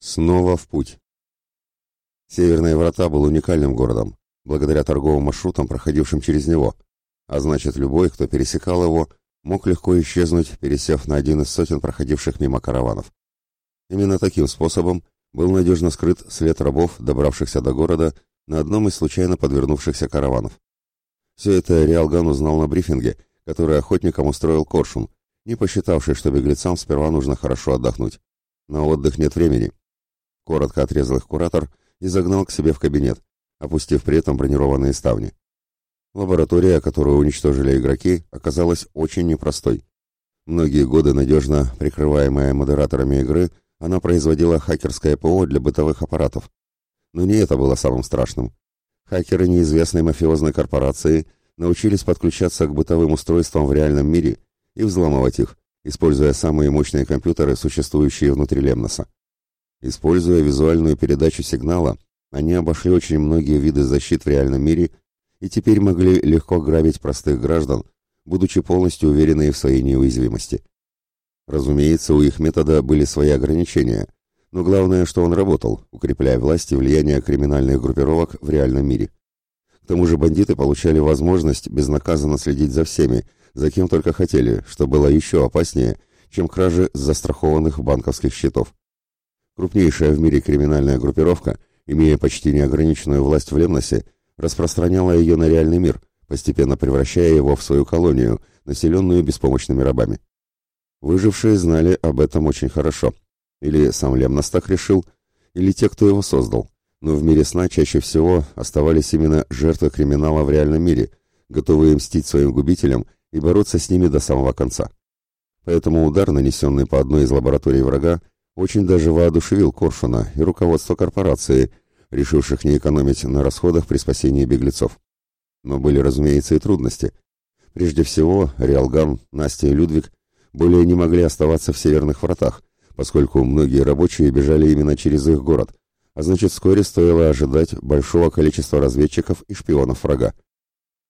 Снова в путь. Северные врата был уникальным городом, благодаря торговым маршрутам, проходившим через него, а значит, любой, кто пересекал его, мог легко исчезнуть, пересев на один из сотен проходивших мимо караванов. Именно таким способом был надежно скрыт след рабов, добравшихся до города на одном из случайно подвернувшихся караванов. Все это Риалган узнал на брифинге, который охотникам устроил Коршун, не посчитавший, что беглецам сперва нужно хорошо отдохнуть. На отдых нет времени. Коротко отрезал их куратор и загнал к себе в кабинет, опустив при этом бронированные ставни. Лаборатория, которую уничтожили игроки, оказалась очень непростой. Многие годы надежно прикрываемая модераторами игры, она производила хакерское ПО для бытовых аппаратов. Но не это было самым страшным. Хакеры неизвестной мафиозной корпорации научились подключаться к бытовым устройствам в реальном мире и взламывать их, используя самые мощные компьютеры, существующие внутри Лемноса. Используя визуальную передачу сигнала, они обошли очень многие виды защит в реальном мире и теперь могли легко грабить простых граждан, будучи полностью уверенные в своей неуязвимости. Разумеется, у их метода были свои ограничения, но главное, что он работал, укрепляя власть и влияние криминальных группировок в реальном мире. К тому же бандиты получали возможность безнаказанно следить за всеми, за кем только хотели, что было еще опаснее, чем кражи застрахованных банковских счетов. Крупнейшая в мире криминальная группировка, имея почти неограниченную власть в Лемносе, распространяла ее на реальный мир, постепенно превращая его в свою колонию, населенную беспомощными рабами. Выжившие знали об этом очень хорошо. Или сам Лемнос так решил, или те, кто его создал. Но в мире сна чаще всего оставались именно жертвы криминала в реальном мире, готовые мстить своим губителям и бороться с ними до самого конца. Поэтому удар, нанесенный по одной из лабораторий врага, очень даже воодушевил Коршуна и руководство корпорации, решивших не экономить на расходах при спасении беглецов. Но были, разумеется, и трудности. Прежде всего, Риалган, Настя и Людвиг более не могли оставаться в северных вратах, поскольку многие рабочие бежали именно через их город, а значит вскоре стоило ожидать большого количества разведчиков и шпионов врага.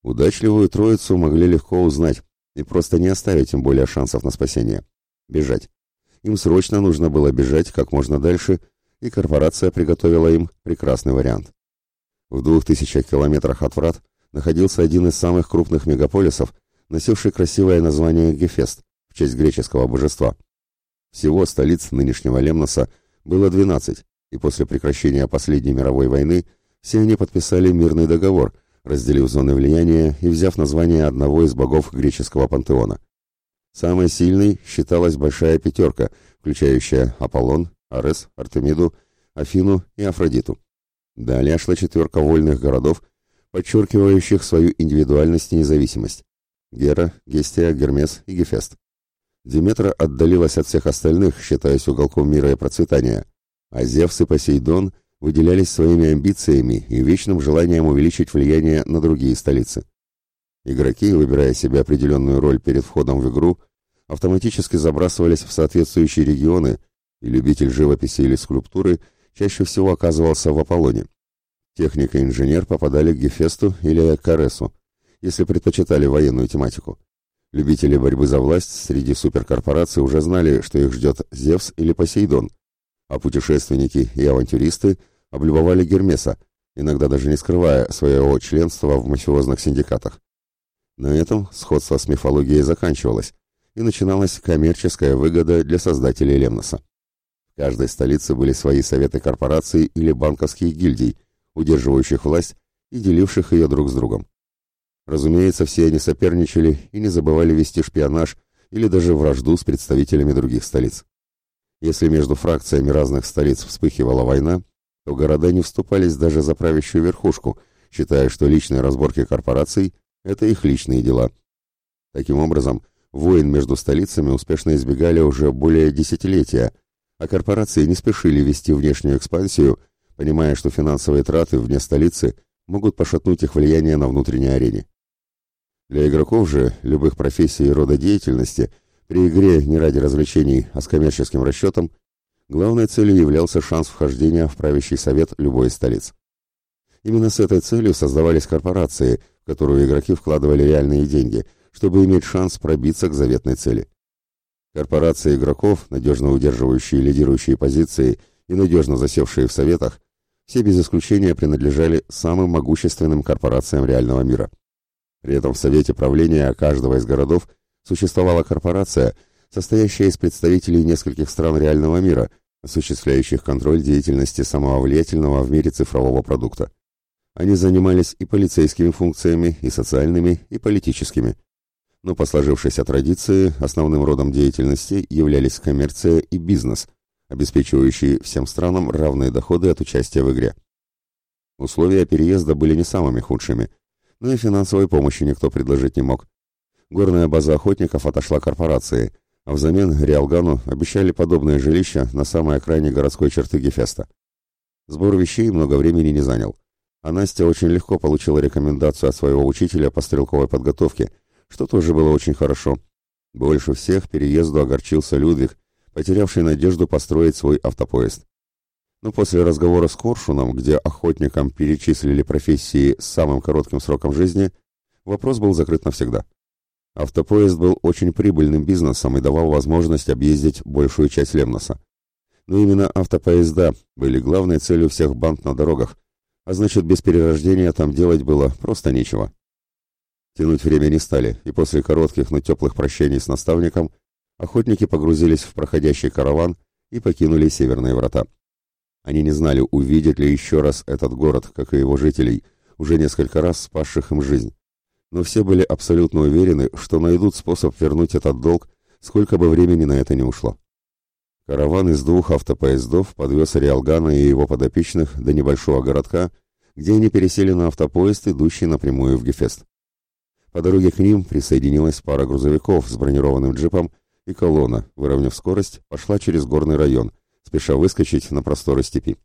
Удачливую троицу могли легко узнать и просто не оставить им более шансов на спасение. Бежать. Им срочно нужно было бежать как можно дальше, и корпорация приготовила им прекрасный вариант. В двух тысячах километрах от врат находился один из самых крупных мегаполисов, носивший красивое название Гефест в честь греческого божества. Всего столиц нынешнего Лемноса было 12, и после прекращения последней мировой войны все они подписали мирный договор – разделив зоны влияния и взяв название одного из богов греческого пантеона. Самой сильной считалась Большая Пятерка, включающая Аполлон, Арес, Артемиду, Афину и Афродиту. Далее шла четверка вольных городов, подчеркивающих свою индивидуальность и независимость. Гера, Гестия, Гермес и Гефест. Диметра отдалилась от всех остальных, считаясь уголком мира и процветания, а Зевс и Посейдон выделялись своими амбициями и вечным желанием увеличить влияние на другие столицы. Игроки, выбирая себе определенную роль перед входом в игру, автоматически забрасывались в соответствующие регионы, и любитель живописи или скульптуры чаще всего оказывался в Аполлоне. Техника и инженер попадали к Гефесту или к Аресу, если предпочитали военную тематику. Любители борьбы за власть среди суперкорпораций уже знали, что их ждет Зевс или Посейдон, а путешественники и авантюристы облюбовали Гермеса, иногда даже не скрывая своего членства в мафиозных синдикатах. На этом сходство с мифологией заканчивалось, и начиналась коммерческая выгода для создателей Лемноса. В каждой столице были свои советы корпораций или банковских гильдий, удерживающих власть и деливших ее друг с другом. Разумеется, все они соперничали и не забывали вести шпионаж или даже вражду с представителями других столиц. Если между фракциями разных столиц вспыхивала война, то города не вступались даже за правящую верхушку, считая, что личные разборки корпораций – это их личные дела. Таким образом, войн между столицами успешно избегали уже более десятилетия, а корпорации не спешили вести внешнюю экспансию, понимая, что финансовые траты вне столицы могут пошатнуть их влияние на внутренней арене. Для игроков же любых профессий и рода деятельности – при игре не ради развлечений, а с коммерческим расчетом, главной целью являлся шанс вхождения в правящий совет любой из столиц. Именно с этой целью создавались корпорации, в которые игроки вкладывали реальные деньги, чтобы иметь шанс пробиться к заветной цели. Корпорации игроков, надежно удерживающие лидирующие позиции и надежно засевшие в советах, все без исключения принадлежали самым могущественным корпорациям реального мира. При этом в совете правления каждого из городов существовала корпорация, состоящая из представителей нескольких стран реального мира, осуществляющих контроль деятельности самого влиятельного в мире цифрового продукта. Они занимались и полицейскими функциями, и социальными, и политическими. Но по сложившейся традиции основным родом деятельности являлись коммерция и бизнес, обеспечивающие всем странам равные доходы от участия в игре. Условия переезда были не самыми худшими, но и финансовой помощи никто предложить не мог. Горная база охотников отошла корпорации, а взамен Риалгану обещали подобное жилище на самой окраине городской черты Гефеста. Сбор вещей много времени не занял а Настя очень легко получила рекомендацию от своего учителя по стрелковой подготовке, что тоже было очень хорошо. Больше всех переезду огорчился Людвиг, потерявший надежду построить свой автопоезд. Но после разговора с Коршуном, где охотникам перечислили профессии с самым коротким сроком жизни, вопрос был закрыт навсегда. Автопоезд был очень прибыльным бизнесом и давал возможность объездить большую часть Лемноса. Но именно автопоезда были главной целью всех банд на дорогах, а значит, без перерождения там делать было просто нечего. Тянуть время не стали, и после коротких, но теплых прощаний с наставником охотники погрузились в проходящий караван и покинули северные врата. Они не знали, увидят ли еще раз этот город, как и его жителей, уже несколько раз спасших им жизнь. Но все были абсолютно уверены, что найдут способ вернуть этот долг, сколько бы времени на это не ушло. Караван из двух автопоездов подвез Риалгана и его подопечных до небольшого городка, где они пересели на автопоезд, идущий напрямую в Гефест. По дороге к ним присоединилась пара грузовиков с бронированным джипом, и колонна, выровняв скорость, пошла через горный район, спеша выскочить на просторы степи.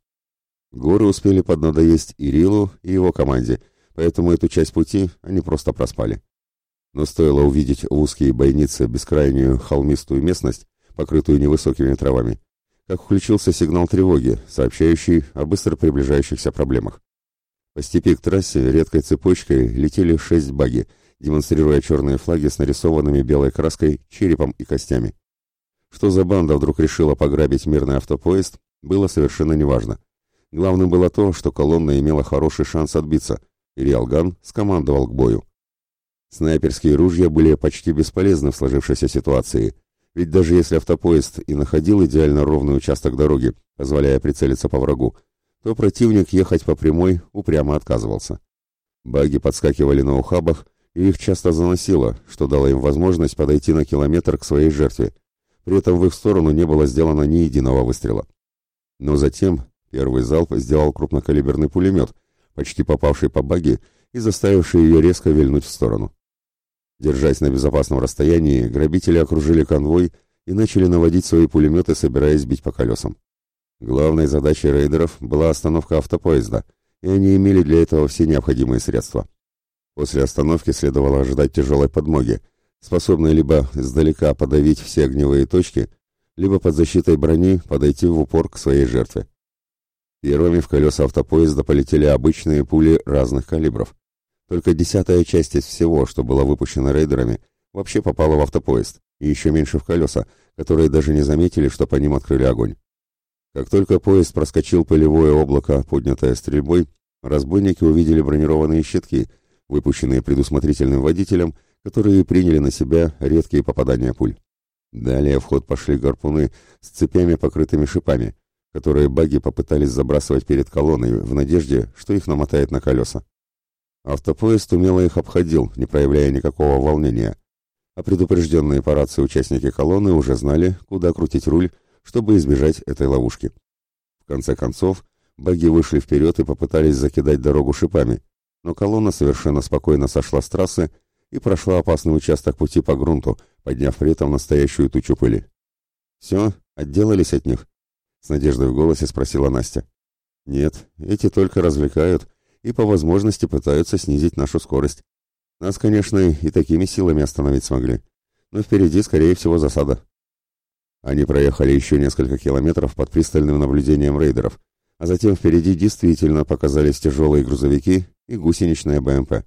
Горы успели поднадоесть и Рилу, и его команде, поэтому эту часть пути они просто проспали. Но стоило увидеть узкие бойницы бескрайнюю холмистую местность, покрытую невысокими травами, как включился сигнал тревоги, сообщающий о быстро приближающихся проблемах. По степи к трассе редкой цепочкой летели шесть баги, демонстрируя черные флаги с нарисованными белой краской, черепом и костями. Что за банда вдруг решила пограбить мирный автопоезд, было совершенно неважно. Главным было то, что колонна имела хороший шанс отбиться, и Риалган скомандовал к бою. Снайперские ружья были почти бесполезны в сложившейся ситуации, ведь даже если автопоезд и находил идеально ровный участок дороги, позволяя прицелиться по врагу, то противник ехать по прямой упрямо отказывался. Баги подскакивали на ухабах, и их часто заносило, что дало им возможность подойти на километр к своей жертве. При этом в их сторону не было сделано ни единого выстрела. Но затем первый залп сделал крупнокалиберный пулемет, почти попавший по баги и заставивший ее резко вильнуть в сторону. Держась на безопасном расстоянии, грабители окружили конвой и начали наводить свои пулеметы, собираясь бить по колесам. Главной задачей рейдеров была остановка автопоезда, и они имели для этого все необходимые средства. После остановки следовало ожидать тяжелой подмоги, способной либо издалека подавить все огневые точки, либо под защитой брони подойти в упор к своей жертве. Первыми в колеса автопоезда полетели обычные пули разных калибров. Только десятая часть из всего, что было выпущено рейдерами, вообще попала в автопоезд, и еще меньше в колеса, которые даже не заметили, что по ним открыли огонь. Как только поезд проскочил пылевое облако, поднятое стрельбой, разбойники увидели бронированные щитки, выпущенные предусмотрительным водителем, которые приняли на себя редкие попадания пуль. Далее в ход пошли гарпуны с цепями, покрытыми шипами, которые баги попытались забрасывать перед колонной в надежде, что их намотает на колеса. Автопоезд умело их обходил, не проявляя никакого волнения. А предупрежденные по рации участники колонны уже знали, куда крутить руль, чтобы избежать этой ловушки. В конце концов, баги вышли вперед и попытались закидать дорогу шипами, но колонна совершенно спокойно сошла с трассы и прошла опасный участок пути по грунту, подняв при этом настоящую тучу пыли. «Все, отделались от них?» — с надеждой в голосе спросила Настя. «Нет, эти только развлекают и по возможности пытаются снизить нашу скорость. Нас, конечно, и такими силами остановить смогли, но впереди, скорее всего, засада. Они проехали еще несколько километров под пристальным наблюдением рейдеров, а затем впереди действительно показались тяжелые грузовики и гусеничная БМП.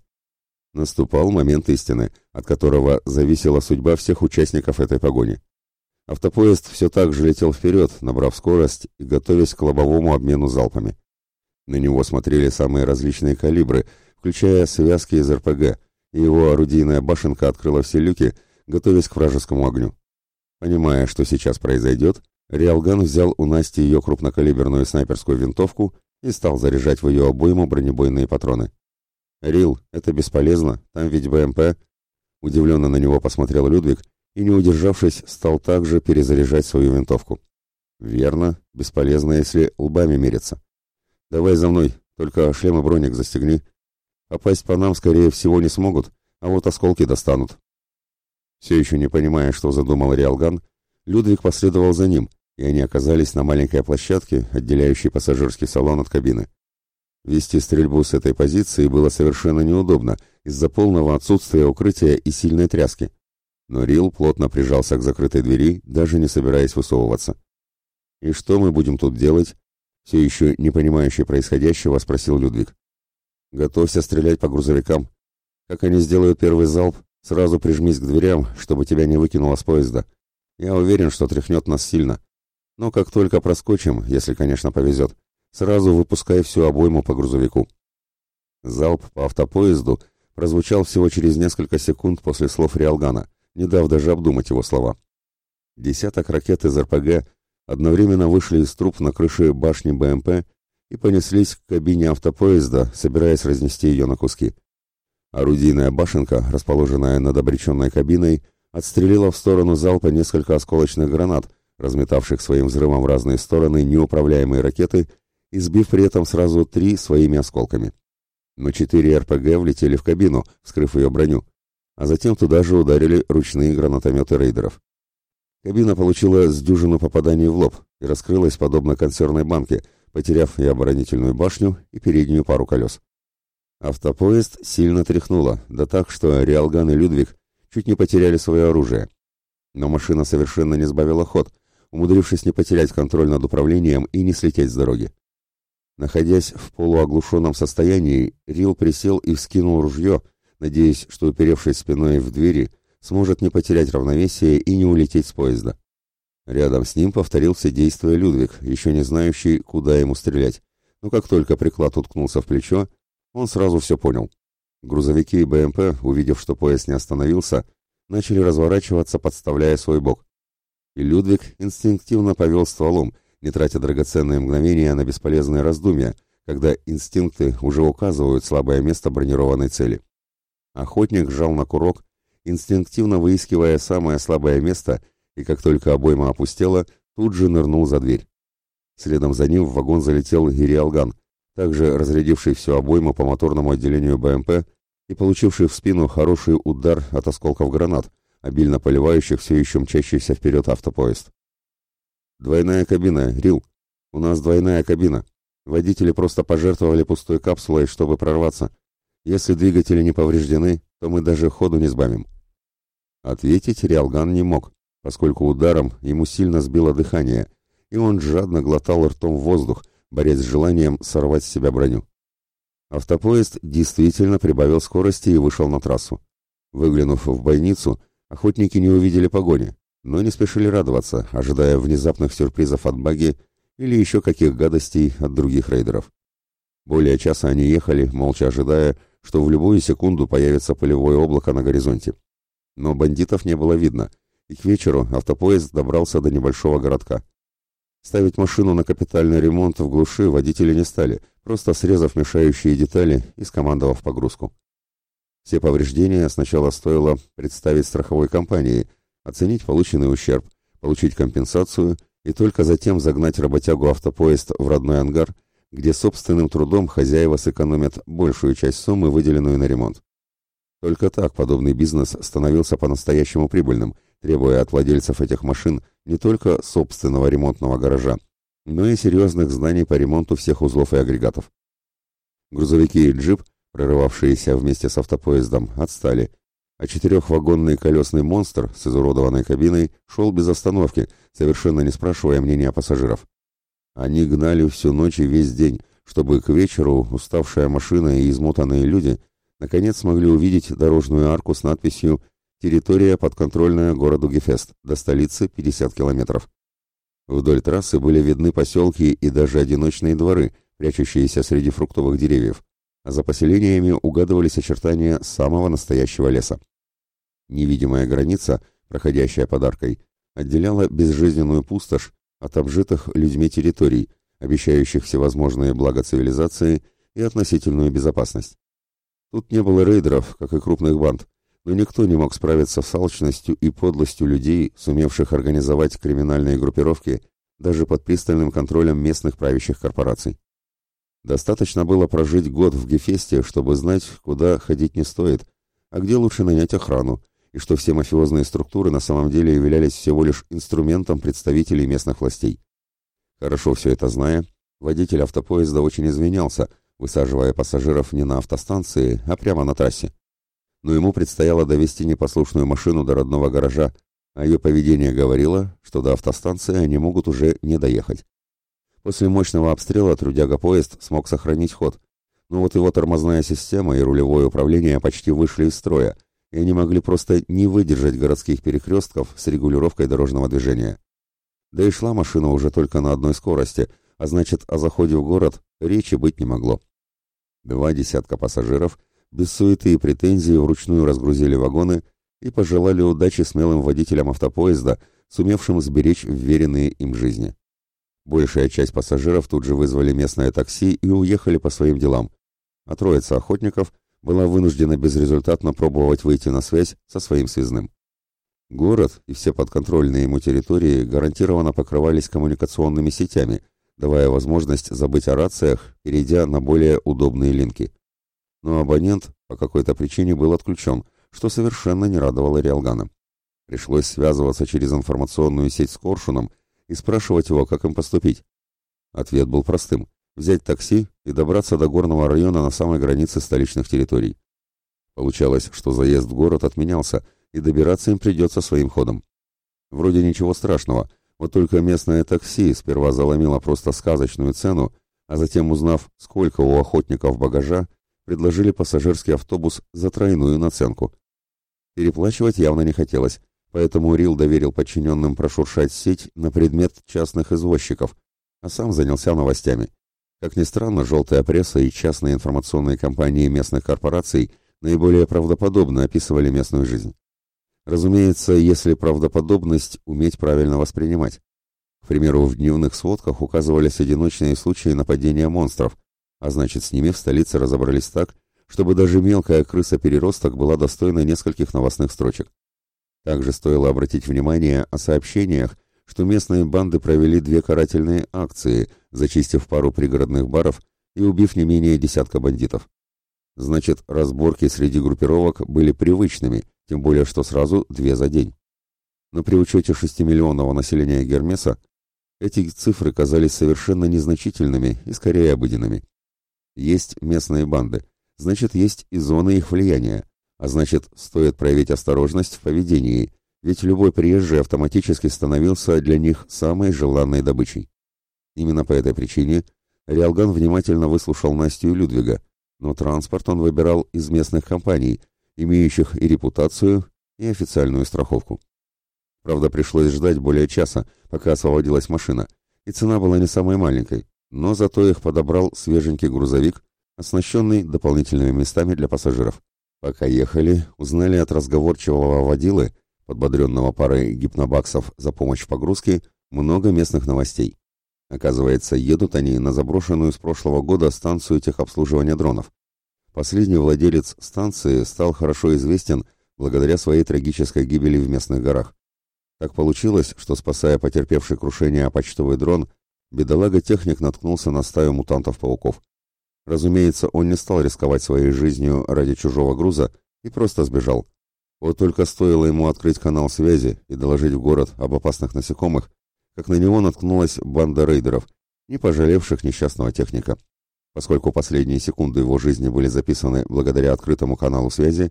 Наступал момент истины, от которого зависела судьба всех участников этой погони. Автопоезд все так же летел вперед, набрав скорость и готовясь к лобовому обмену залпами. На него смотрели самые различные калибры, включая связки из РПГ, и его орудийная башенка открыла все люки, готовясь к вражескому огню. Понимая, что сейчас произойдет, Риалган взял у Насти ее крупнокалиберную снайперскую винтовку и стал заряжать в ее обойму бронебойные патроны. «Рил, это бесполезно, там ведь БМП». Удивленно на него посмотрел Людвиг и, не удержавшись, стал также перезаряжать свою винтовку. «Верно, бесполезно, если лбами мериться. Давай за мной, только шлем и броник застегни. Попасть по нам, скорее всего, не смогут, а вот осколки достанут». Все еще не понимая, что задумал Риалган, Людвиг последовал за ним, и они оказались на маленькой площадке, отделяющей пассажирский салон от кабины. Вести стрельбу с этой позиции было совершенно неудобно из-за полного отсутствия укрытия и сильной тряски. Но Рил плотно прижался к закрытой двери, даже не собираясь высовываться. «И что мы будем тут делать?» Все еще не понимающий происходящего, спросил Людвиг. «Готовься стрелять по грузовикам. Как они сделают первый залп, сразу прижмись к дверям, чтобы тебя не выкинуло с поезда. Я уверен, что тряхнет нас сильно. Но как только проскочим, если, конечно, повезет, сразу выпускай всю обойму по грузовику. Залп по автопоезду прозвучал всего через несколько секунд после слов Риалгана, не дав даже обдумать его слова. Десяток ракет из РПГ одновременно вышли из труб на крыше башни БМП и понеслись к кабине автопоезда, собираясь разнести ее на куски. Орудийная башенка, расположенная над обреченной кабиной, отстрелила в сторону залпа несколько осколочных гранат, разметавших своим взрывом в разные стороны неуправляемые ракеты и сбив при этом сразу три своими осколками. Но четыре РПГ влетели в кабину, вскрыв ее броню, а затем туда же ударили ручные гранатометы рейдеров. Кабина получила с дюжину попаданий в лоб и раскрылась подобно консервной банке, потеряв и оборонительную башню, и переднюю пару колес. Автопоезд сильно тряхнуло, да так, что Риалган и Людвиг чуть не потеряли свое оружие. Но машина совершенно не сбавила ход, умудрившись не потерять контроль над управлением и не слететь с дороги. Находясь в полуоглушенном состоянии, Рил присел и вскинул ружье, надеясь, что, уперевшись спиной в двери, сможет не потерять равновесие и не улететь с поезда. Рядом с ним повторил все Людвиг, еще не знающий, куда ему стрелять. Но как только приклад уткнулся в плечо, он сразу все понял. Грузовики и БМП, увидев, что поезд не остановился, начали разворачиваться, подставляя свой бок и Людвиг инстинктивно повел стволом, не тратя драгоценные мгновения на бесполезные раздумья, когда инстинкты уже указывают слабое место бронированной цели. Охотник сжал на курок, инстинктивно выискивая самое слабое место, и как только обойма опустела, тут же нырнул за дверь. Следом за ним в вагон залетел Ириалган, также разрядивший всю обойму по моторному отделению БМП и получивший в спину хороший удар от осколков гранат, обильно поливающих все еще мчащийся вперед автопоезд. «Двойная кабина, Рил. У нас двойная кабина. Водители просто пожертвовали пустой капсулой, чтобы прорваться. Если двигатели не повреждены, то мы даже ходу не сбавим». Ответить Риалган не мог, поскольку ударом ему сильно сбило дыхание, и он жадно глотал ртом воздух, борясь с желанием сорвать с себя броню. Автопоезд действительно прибавил скорости и вышел на трассу. Выглянув в бойницу, Охотники не увидели погони, но не спешили радоваться, ожидая внезапных сюрпризов от баги или еще каких гадостей от других рейдеров. Более часа они ехали, молча ожидая, что в любую секунду появится полевое облако на горизонте. Но бандитов не было видно, и к вечеру автопоезд добрался до небольшого городка. Ставить машину на капитальный ремонт в глуши водители не стали, просто срезав мешающие детали и скомандовав погрузку. Все повреждения сначала стоило представить страховой компании, оценить полученный ущерб, получить компенсацию и только затем загнать работягу автопоезд в родной ангар, где собственным трудом хозяева сэкономят большую часть суммы, выделенную на ремонт. Только так подобный бизнес становился по-настоящему прибыльным, требуя от владельцев этих машин не только собственного ремонтного гаража, но и серьезных знаний по ремонту всех узлов и агрегатов. Грузовики и джип – прорывавшиеся вместе с автопоездом, отстали, а четырехвагонный колесный монстр с изуродованной кабиной шел без остановки, совершенно не спрашивая мнения пассажиров. Они гнали всю ночь и весь день, чтобы к вечеру уставшая машина и измотанные люди наконец смогли увидеть дорожную арку с надписью территория, подконтрольная городу Гефест, до столицы 50 километров. Вдоль трассы были видны поселки и даже одиночные дворы, прячущиеся среди фруктовых деревьев, а за поселениями угадывались очертания самого настоящего леса. Невидимая граница, проходящая под аркой, отделяла безжизненную пустошь от обжитых людьми территорий, обещающих всевозможные блага цивилизации и относительную безопасность. Тут не было рейдеров, как и крупных банд, но никто не мог справиться с алчностью и подлостью людей, сумевших организовать криминальные группировки даже под пристальным контролем местных правящих корпораций. Достаточно было прожить год в Гефесте, чтобы знать, куда ходить не стоит, а где лучше нанять охрану, и что все мафиозные структуры на самом деле являлись всего лишь инструментом представителей местных властей. Хорошо все это зная, водитель автопоезда очень извинялся, высаживая пассажиров не на автостанции, а прямо на трассе. Но ему предстояло довести непослушную машину до родного гаража, а ее поведение говорило, что до автостанции они могут уже не доехать. После мощного обстрела трудяга-поезд смог сохранить ход, но вот его тормозная система и рулевое управление почти вышли из строя, и они могли просто не выдержать городских перекрестков с регулировкой дорожного движения. Да и шла машина уже только на одной скорости, а значит, о заходе в город речи быть не могло. Два десятка пассажиров без суеты и претензий вручную разгрузили вагоны и пожелали удачи смелым водителям автопоезда, сумевшим сберечь вверенные им жизни. Большая часть пассажиров тут же вызвали местное такси и уехали по своим делам, а троица охотников была вынуждена безрезультатно пробовать выйти на связь со своим связным. Город и все подконтрольные ему территории гарантированно покрывались коммуникационными сетями, давая возможность забыть о рациях, перейдя на более удобные линки. Но абонент по какой-то причине был отключен, что совершенно не радовало Риалгана. Пришлось связываться через информационную сеть с Коршуном и спрашивать его, как им поступить. Ответ был простым – взять такси и добраться до горного района на самой границе столичных территорий. Получалось, что заезд в город отменялся – и добираться им придется своим ходом. Вроде ничего страшного, вот только местное такси сперва заломило просто сказочную цену, а затем, узнав, сколько у охотников багажа, предложили пассажирский автобус за тройную наценку. Переплачивать явно не хотелось, поэтому Рил доверил подчиненным прошуршать сеть на предмет частных извозчиков, а сам занялся новостями. Как ни странно, желтая пресса и частные информационные компании местных корпораций наиболее правдоподобно описывали местную жизнь. Разумеется, если правдоподобность уметь правильно воспринимать. К примеру, в дневных сводках указывались одиночные случаи нападения монстров, а значит, с ними в столице разобрались так, чтобы даже мелкая крыса-переросток была достойна нескольких новостных строчек. Также стоило обратить внимание о сообщениях, что местные банды провели две карательные акции, зачистив пару пригородных баров и убив не менее десятка бандитов. Значит, разборки среди группировок были привычными – тем более что сразу две за день. Но при учете шестимиллионного населения Гермеса эти цифры казались совершенно незначительными и скорее обыденными. Есть местные банды, значит, есть и зоны их влияния, а значит, стоит проявить осторожность в поведении, ведь любой приезжий автоматически становился для них самой желанной добычей. Именно по этой причине Риалган внимательно выслушал Настю и Людвига, но транспорт он выбирал из местных компаний, имеющих и репутацию, и официальную страховку. Правда, пришлось ждать более часа, пока освободилась машина, и цена была не самой маленькой, но зато их подобрал свеженький грузовик, оснащенный дополнительными местами для пассажиров. Пока ехали, узнали от разговорчивого водилы, подбодренного парой гипнобаксов за помощь в погрузке, много местных новостей. Оказывается, едут они на заброшенную с прошлого года станцию техобслуживания дронов. Последний владелец станции стал хорошо известен благодаря своей трагической гибели в местных горах. Так получилось, что, спасая потерпевший крушение почтовый дрон, бедолага-техник наткнулся на стаю мутантов-пауков. Разумеется, он не стал рисковать своей жизнью ради чужого груза и просто сбежал. Вот только стоило ему открыть канал связи и доложить в город об опасных насекомых, как на него наткнулась банда рейдеров, не пожалевших несчастного техника. Поскольку последние секунды его жизни были записаны благодаря открытому каналу связи,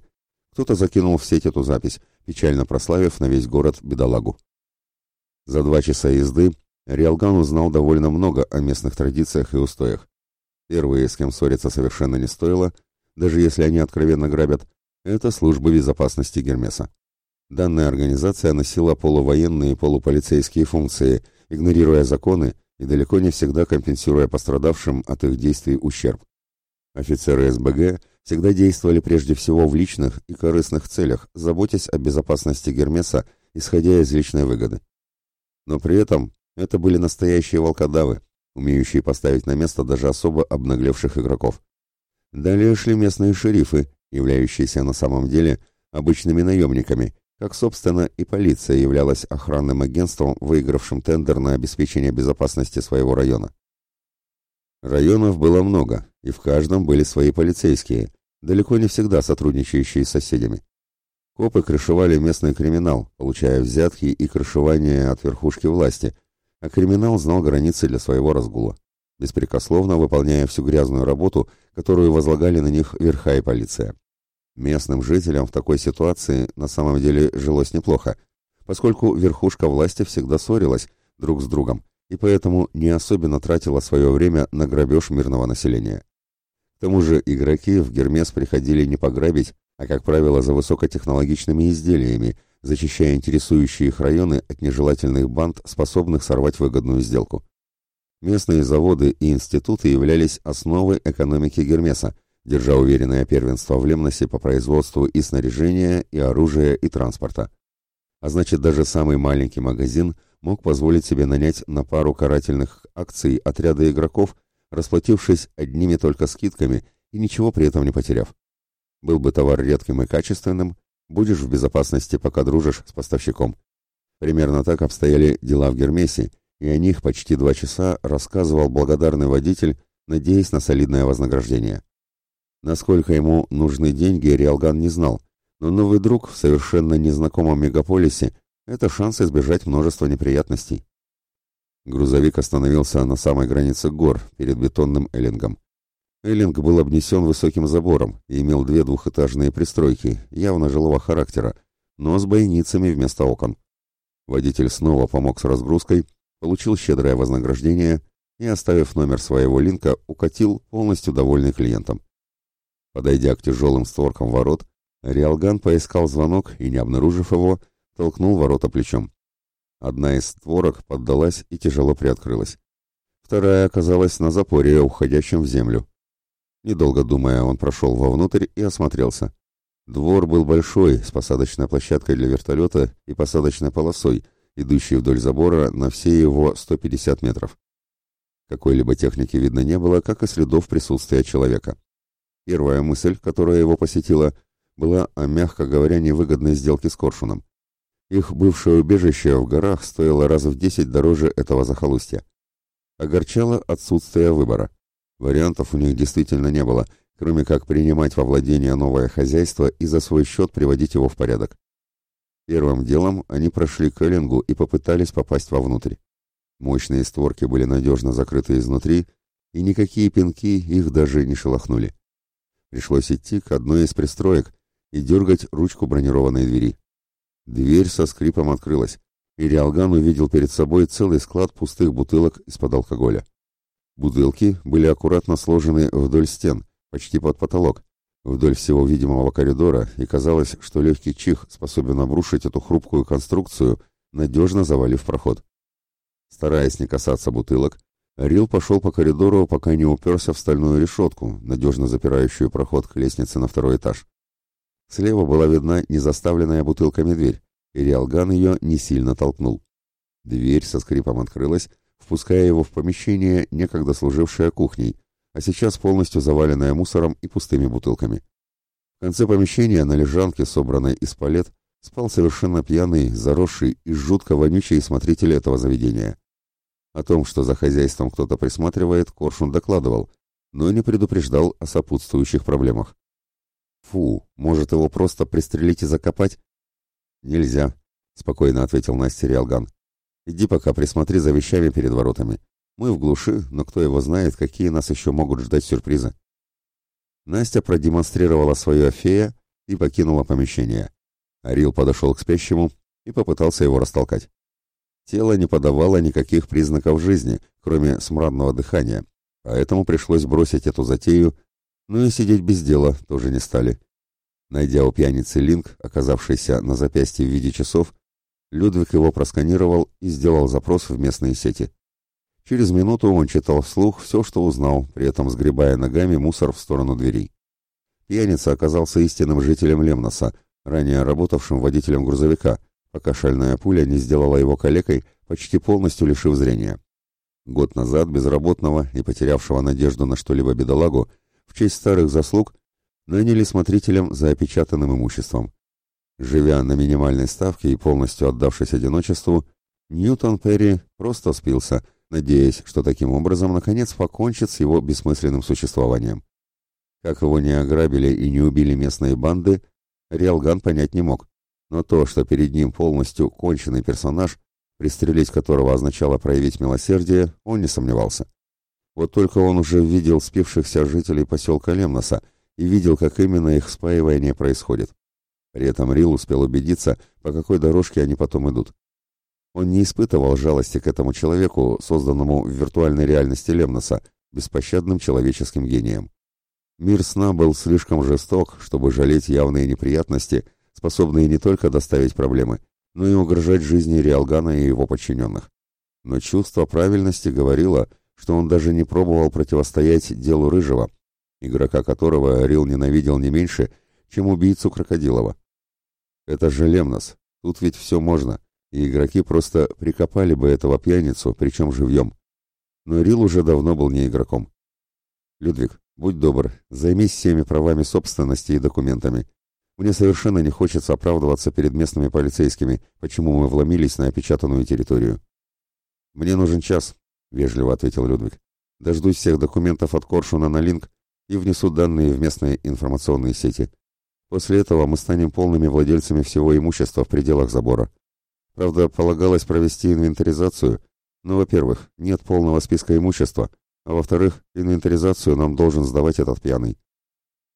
кто-то закинул в сеть эту запись, печально прославив на весь город бедолагу. За два часа езды Риалган узнал довольно много о местных традициях и устоях. Первые, с кем ссориться совершенно не стоило, даже если они откровенно грабят, это службы безопасности Гермеса. Данная организация носила полувоенные и полуполицейские функции, игнорируя законы и далеко не всегда компенсируя пострадавшим от их действий ущерб. Офицеры СБГ всегда действовали прежде всего в личных и корыстных целях, заботясь о безопасности Гермеса, исходя из личной выгоды. Но при этом это были настоящие волкодавы, умеющие поставить на место даже особо обнаглевших игроков. Далее шли местные шерифы, являющиеся на самом деле обычными наемниками, как, собственно, и полиция являлась охранным агентством, выигравшим тендер на обеспечение безопасности своего района. Районов было много, и в каждом были свои полицейские, далеко не всегда сотрудничающие с соседями. Копы крышевали местный криминал, получая взятки и крышевание от верхушки власти, а криминал знал границы для своего разгула, беспрекословно выполняя всю грязную работу, которую возлагали на них верха и полиция. Местным жителям в такой ситуации на самом деле жилось неплохо, поскольку верхушка власти всегда ссорилась друг с другом и поэтому не особенно тратила свое время на грабеж мирного населения. К тому же игроки в Гермес приходили не пограбить, а, как правило, за высокотехнологичными изделиями, зачищая интересующие их районы от нежелательных банд, способных сорвать выгодную сделку. Местные заводы и институты являлись основой экономики Гермеса, держа уверенное первенство в Лемносе по производству и снаряжения, и оружия, и транспорта. А значит, даже самый маленький магазин мог позволить себе нанять на пару карательных акций отряда игроков, расплатившись одними только скидками и ничего при этом не потеряв. Был бы товар редким и качественным, будешь в безопасности, пока дружишь с поставщиком. Примерно так обстояли дела в Гермесе, и о них почти два часа рассказывал благодарный водитель, надеясь на солидное вознаграждение. Насколько ему нужны деньги, Риалган не знал, но новый друг в совершенно незнакомом мегаполисе – это шанс избежать множества неприятностей. Грузовик остановился на самой границе гор, перед бетонным эллингом. Эллинг был обнесен высоким забором и имел две двухэтажные пристройки, явно жилого характера, но с бойницами вместо окон. Водитель снова помог с разгрузкой, получил щедрое вознаграждение и, оставив номер своего линка, укатил, полностью довольный клиентом. Подойдя к тяжелым створкам ворот, Риалган поискал звонок и, не обнаружив его, толкнул ворота плечом. Одна из створок поддалась и тяжело приоткрылась. Вторая оказалась на запоре, уходящем в землю. Недолго думая, он прошел вовнутрь и осмотрелся. Двор был большой, с посадочной площадкой для вертолета и посадочной полосой, идущей вдоль забора на все его 150 метров. Какой-либо техники видно не было, как и следов присутствия человека. Первая мысль, которая его посетила, была о, мягко говоря, невыгодной сделке с Коршуном. Их бывшее убежище в горах стоило раз в десять дороже этого захолустья. Огорчало отсутствие выбора. Вариантов у них действительно не было, кроме как принимать во владение новое хозяйство и за свой счет приводить его в порядок. Первым делом они прошли к Эллингу и попытались попасть вовнутрь. Мощные створки были надежно закрыты изнутри, и никакие пинки их даже не шелохнули. Пришлось идти к одной из пристроек и дергать ручку бронированной двери. Дверь со скрипом открылась, и Риалган увидел перед собой целый склад пустых бутылок из-под алкоголя. Бутылки были аккуратно сложены вдоль стен, почти под потолок, вдоль всего видимого коридора, и казалось, что легкий чих способен обрушить эту хрупкую конструкцию, надежно завалив проход. Стараясь не касаться бутылок, Рил пошел по коридору, пока не уперся в стальную решетку, надежно запирающую проход к лестнице на второй этаж. Слева была видна незаставленная бутылками дверь, и Риалган ее не сильно толкнул. Дверь со скрипом открылась, впуская его в помещение, некогда служившее кухней, а сейчас полностью заваленное мусором и пустыми бутылками. В конце помещения на лежанке, собранной из палет, спал совершенно пьяный, заросший и жутко вонючий смотритель этого заведения. О том, что за хозяйством кто-то присматривает, Коршун докладывал, но не предупреждал о сопутствующих проблемах. «Фу, может его просто пристрелить и закопать?» «Нельзя», — спокойно ответил Настя Риалган. «Иди пока присмотри за вещами перед воротами. Мы в глуши, но кто его знает, какие нас еще могут ждать сюрпризы». Настя продемонстрировала свою фея и покинула помещение. Арил подошел к спящему и попытался его растолкать. Тело не подавало никаких признаков жизни, кроме смрадного дыхания, поэтому пришлось бросить эту затею, но и сидеть без дела тоже не стали. Найдя у пьяницы линк, оказавшийся на запястье в виде часов, Людвиг его просканировал и сделал запрос в местные сети. Через минуту он читал вслух все, что узнал, при этом сгребая ногами мусор в сторону дверей. Пьяница оказался истинным жителем Лемноса, ранее работавшим водителем грузовика, пока шальная пуля не сделала его калекой, почти полностью лишив зрения. Год назад безработного и потерявшего надежду на что-либо бедолагу в честь старых заслуг наняли смотрителем за опечатанным имуществом. Живя на минимальной ставке и полностью отдавшись одиночеству, Ньютон Перри просто спился, надеясь, что таким образом наконец покончит с его бессмысленным существованием. Как его не ограбили и не убили местные банды, Риалган понять не мог. Но то, что перед ним полностью конченый персонаж, пристрелить которого означало проявить милосердие, он не сомневался. Вот только он уже видел спившихся жителей поселка Лемноса и видел, как именно их спаивание происходит. При этом Рил успел убедиться, по какой дорожке они потом идут. Он не испытывал жалости к этому человеку, созданному в виртуальной реальности Лемноса, беспощадным человеческим гением. Мир сна был слишком жесток, чтобы жалеть явные неприятности, способные не только доставить проблемы, но и угрожать жизни Риалгана и его подчиненных. Но чувство правильности говорило, что он даже не пробовал противостоять делу Рыжего, игрока которого Рил ненавидел не меньше, чем убийцу Крокодилова. Это же Лемнос, тут ведь все можно, и игроки просто прикопали бы этого пьяницу, причем живьем. Но Рил уже давно был не игроком. «Людвиг, будь добр, займись всеми правами собственности и документами. Мне совершенно не хочется оправдываться перед местными полицейскими, почему мы вломились на опечатанную территорию». «Мне нужен час», — вежливо ответил Людвиг. «Дождусь всех документов от Коршуна на линк и внесу данные в местные информационные сети. После этого мы станем полными владельцами всего имущества в пределах забора. Правда, полагалось провести инвентаризацию, но, во-первых, нет полного списка имущества, а во-вторых, инвентаризацию нам должен сдавать этот пьяный.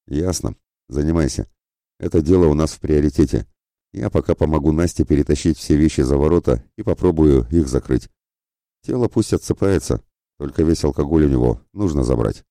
Ясно. Занимайся. Это дело у нас в приоритете. Я пока помогу Насте перетащить все вещи за ворота и попробую их закрыть. Тело пусть отсыпается, только весь алкоголь у него нужно забрать.